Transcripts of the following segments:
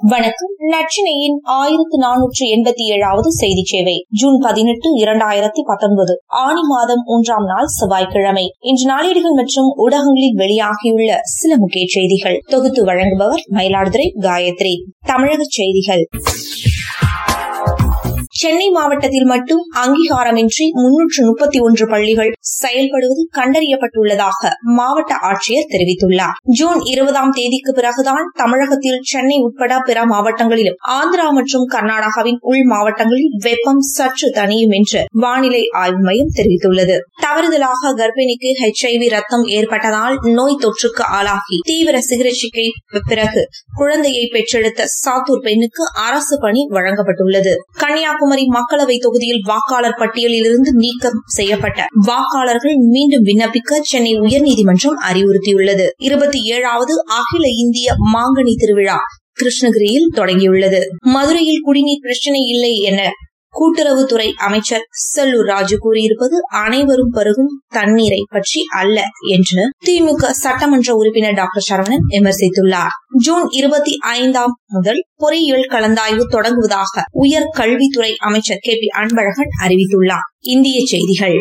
வணக்கம். நச்சினையின் ஆயிரத்து நானூற்று எண்பத்தி ஏழாவது செய்தி சேவை ஜூன் பதினெட்டு இரண்டாயிரத்தி பத்தொன்பது ஆணி மாதம் மூன்றாம் நாள் செவ்வாய்க்கிழமை. இன்று நாளேடுகள் மற்றும் ஊடகங்களில் வெளியாகியுள்ள சில முக்கிய செய்திகள். தொகுத்து வழங்குபவர் மயிலாடுதுறை காயத்ரி. தமிழக செய்திகள். சென்னை மாவட்டத்தில் மட்டும் அங்கீகாரமின்றி முன்னூற்று முப்பத்தி ஒன்று பள்ளிகள் செயல்படுவது கண்டறியப்பட்டுள்ளதாக மாவட்ட ஆட்சியர் தெரிவித்துள்ளார். ஜூன் இருபதாம் தேதிக்கு பிறகுதான் தமிழகத்தில் சென்னை உட்பட பிற மாவட்டங்களிலும் ஆந்திரா மற்றும் கர்நாடகாவின் உள் மாவட்டங்களில் வெப்பம் சற்று தனியும் என்று வானிலை ஆய்வு மையம் தெரிவித்துள்ளது. தவறுதலாக கர்ப்பிணிக்கு ஹெச்ஐவி ரத்தம் ஏற்பட்டதால் நோய் தொற்றுக்கு ஆளாகி தீவிர சிகிச்சைக்கு பிறகு குழந்தையை பெற்றெடுத்த சாத்தூர் பெண்ணுக்கு அரசு பணி வழங்கப்பட்டுள்ளது. கன்னியாகுமரி கன்னியாகுமரி மக்களவை தொகுதியில் வாக்காளர் பட்டியலில் இருந்து நீக்கம் செய்யப்பட்ட வாக்காளர்கள் மீண்டும் விண்ணப்பிக்க சென்னை உயர்நீதிமன்றம் அறிவுறுத்தியுள்ளது. இருபத்தி ஏழாவது அகில இந்திய மாங்கனி திருவிழா கிருஷ்ணகிரியில் தொடங்கியுள்ளது. மதுரையில் குடிநீர் பிரச்சினை இல்லை என கூட்டுறவுத்துறை அமைச்சர் செல்லூர் ராஜு கூறியிருப்பது அனைவரும் பருகும் தண்ணீரை பற்றி அல்ல என்று திமுக சட்டமன்ற உறுப்பினர் டாக்டர் சரவணன் விமர்சித்துள்ளார். ஜூன் இருபத்தி ஐந்தாம் முதல் பொறியியல் கலந்தாய்வு தொடங்குவதாக உயர் கல்வித்துறை அமைச்சர் கே பி அன்பழகன் அறிவித்துள்ளார். இந்திய செய்திகள்.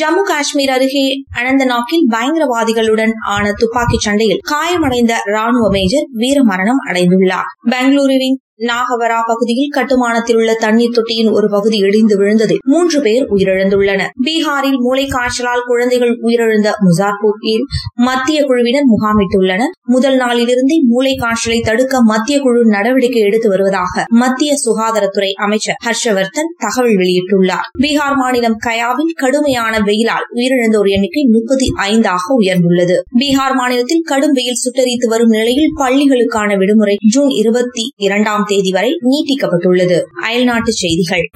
ஜம்மு காஷ்மீர் அருகே அனந்தநாக்கில் பயங்கரவாதிகளுடன் ஆன துப்பாக்கிச் சண்டையில் காயமடைந்த ராணுவ மேஜர் வீரமரணம் அடைந்துள்ளார். பெங்களூருவின் நாகவரா பகுதியில் கட்டுமானத்தில் உள்ள தண்ணீர் தொட்டியின் ஒரு பகுதி இடிந்து விழுந்ததில் மூன்று பேர் உயிரிழந்துள்ளனர். பீகாரில் மூளை காய்ச்சலால் குழந்தைகள் உயிரிழந்த முசார்பூரில் மத்திய குழுவினர் முகாமிட்டுள்ளனர். முதல் நாளிலிருந்தே மூளை காய்ச்சலை தடுக்க மத்திய குழு நடவடிக்கை எடுத்து வருவதாக மத்திய சுகாதாரத்துறை அமைச்சர் ஹர்ஷவர்தன் தகவல் வெளியிட்டுள்ளார். பீகார் மாநிலம் கயாவில் கடுமையான வெயிலால் உயிரிழந்தோர் எண்ணிக்கை முப்பத்தி ஐந்தாக உயர்ந்துள்ளது. பீகார் மாநிலத்தில் கடும் வெயில் சுட்டரித்து வரும் நிலையில் பள்ளிகளுக்கான விடுமுறை ஜூன் இருபத்தி இரண்டாம் தேதி வரை நீட்டிக்கப்பட்டுள்ளது. அயல்நாட்டு செய்திகள்.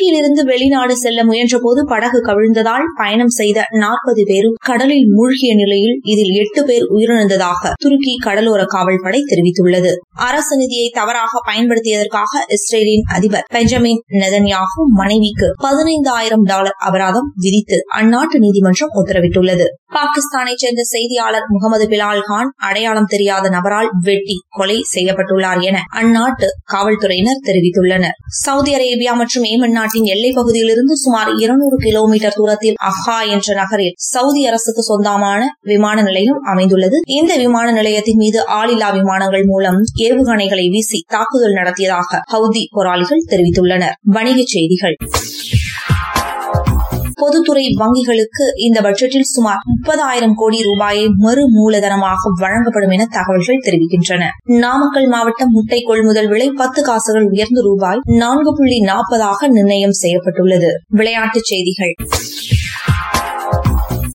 இலங்கையிலிருந்து வெளிநாடு செல்ல முயன்றபோது படகு கவிழ்ந்ததால் பயணம் செய்த நாற்பது பேரும் கடலில் மூழ்கிய நிலையில் இதில் எட்டு பேர் உயிரிழந்ததாக துருக்கி கடலோர காவல்படை தெரிவித்துள்ளது. அரசு நிதியை தவறாக பயன்படுத்தியதற்காக இஸ்ரேலின் அதிபர் பெஞ்சமின் நெதன்யாகு மனைவிக்கு பதினைந்தாயிரம் டாலர் அபராதம் விதித்து அந்நாட்டு நீதிமன்றம் உத்தரவிட்டுள்ளது. பாகிஸ்தானைச் சேர்ந்த செய்தியாளர் முகமது பிலால் கான் அடையாளம் தெரியாத நபரால் வெட்டி கொலை செய்யப்பட்டுள்ளார் என அந்நாட்டு காவல்துறையினர் தெரிவித்துள்ளனர். சவுதி அரேபியா மற்றும் ஏமன் நாட்டின் எல்லைப் பகுதியிலிருந்து சுமார் இருநூறு கிலோமீட்டர் தூரத்தில் அஹா என்ற நகரில் சவுதி அரசுக்கு சொந்தமான விமான நிலையம் அமைந்துள்ளது. இந்த விமான நிலையத்தின் மீது ஆளில்லா விமானங்கள் மூலம் ஏவுகணைகளை வீசி தாக்குதல் நடத்தியதாக ஹவுதி போராளிகள் தெரிவித்துள்ளனர். வணிகச் செய்திகள். பொதுத்துறை வங்கிகளுக்கு இந்த பட்ஜெட்டில் சுமார் முப்பதாயிரம் கோடி ரூபாயை மறு மூலதனமாக வழங்கப்படும் என தகவல்கள் தெரிவிக்கின்றன. நாமக்கல் மாவட்டம் முட்டை கொள்முதல் விலை பத்து காசுகள் உயர்ந்து ரூபாய் நான்கு புள்ளி நாற்பதாக நிர்ணயம் செய்யப்பட்டுள்ளது. விளையாட்டுச் செய்திகள்.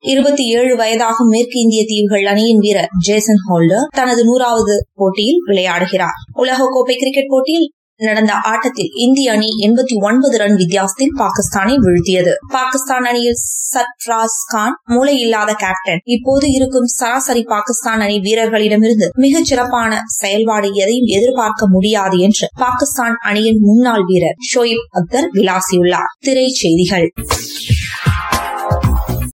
இருபத்தி ஏழு வயதாகும் மேற்கு இந்திய தீவுகள் அணியின் வீரர் ஜேசன் ஹோல்டர் தனது நூறாவது போட்டியில் விளையாடுகிறார். உலகக்கோப்பை கிரிக்கெட் போட்டியில் நடந்த ஆட்டத்தில் இந்திய அணி எண்பத்தி ஒன்பது ரன் வித்தியாசத்தில் பாகிஸ்தானை வீழ்த்தியது. பாகிஸ்தான் அணியில் சர்ஃப்ராஸ் கான் மூளை இல்லாத கேப்டன் இப்போது இருக்கும் சராசரி பாகிஸ்தான் அணி வீரர்களிடமிருந்து மிகச் சிறப்பான செயல்பாடு எதையும் எதிர்பார்க்க முடியாது என்று பாகிஸ்தான் அணியின் முன்னாள் வீரர் ஷோயிப் அக்தர் விளாசியுள்ளார். திரைச்செய்திகள்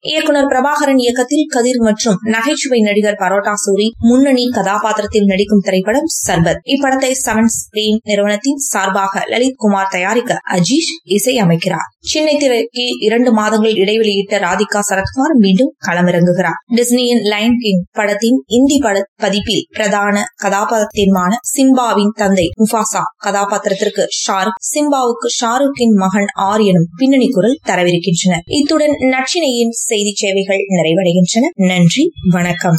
இயக்குனர் பிரபாகரன் இயக்கத்தில் கதிர் மற்றும் நகைச்சுவை நடிகர் பரோட்டா சூரி முன்னணி கதாபாத்திரத்தில் நடிக்கும் திரைப்படம் சர்பத். இப்படத்தை செவன் ஸ்கிரீன் நிறுவனத்தின் சார்பாக லலித் குமார் தயாரிக்க அஜீஷ் இசையமைக்கிறார். சென்னை திரைக்கு இரண்டு மாதங்கள் இடைவெளியிட்ட ராதிகா சரத்குமார் மீண்டும் களமிறங்குகிறார். டிஸ்னியின் லைன் கிங் படத்தின் இந்தி பட பதிப்பில் பிரதான கதாபாத்திரமான சிம்பாவின் தந்தை முஃபாசா கதாபாத்திரத்திற்கு ஷாருக் சிம்பாவுக்கு ஷாருக்கின் மகன் ஆரியனும் பின்னணி குரல் தரவிருக்கின்றனர். இத்துடன் நச்சினையின் செய்தி சேவைகள் நிறைவடைகின்றன. நன்றி வணக்கம்.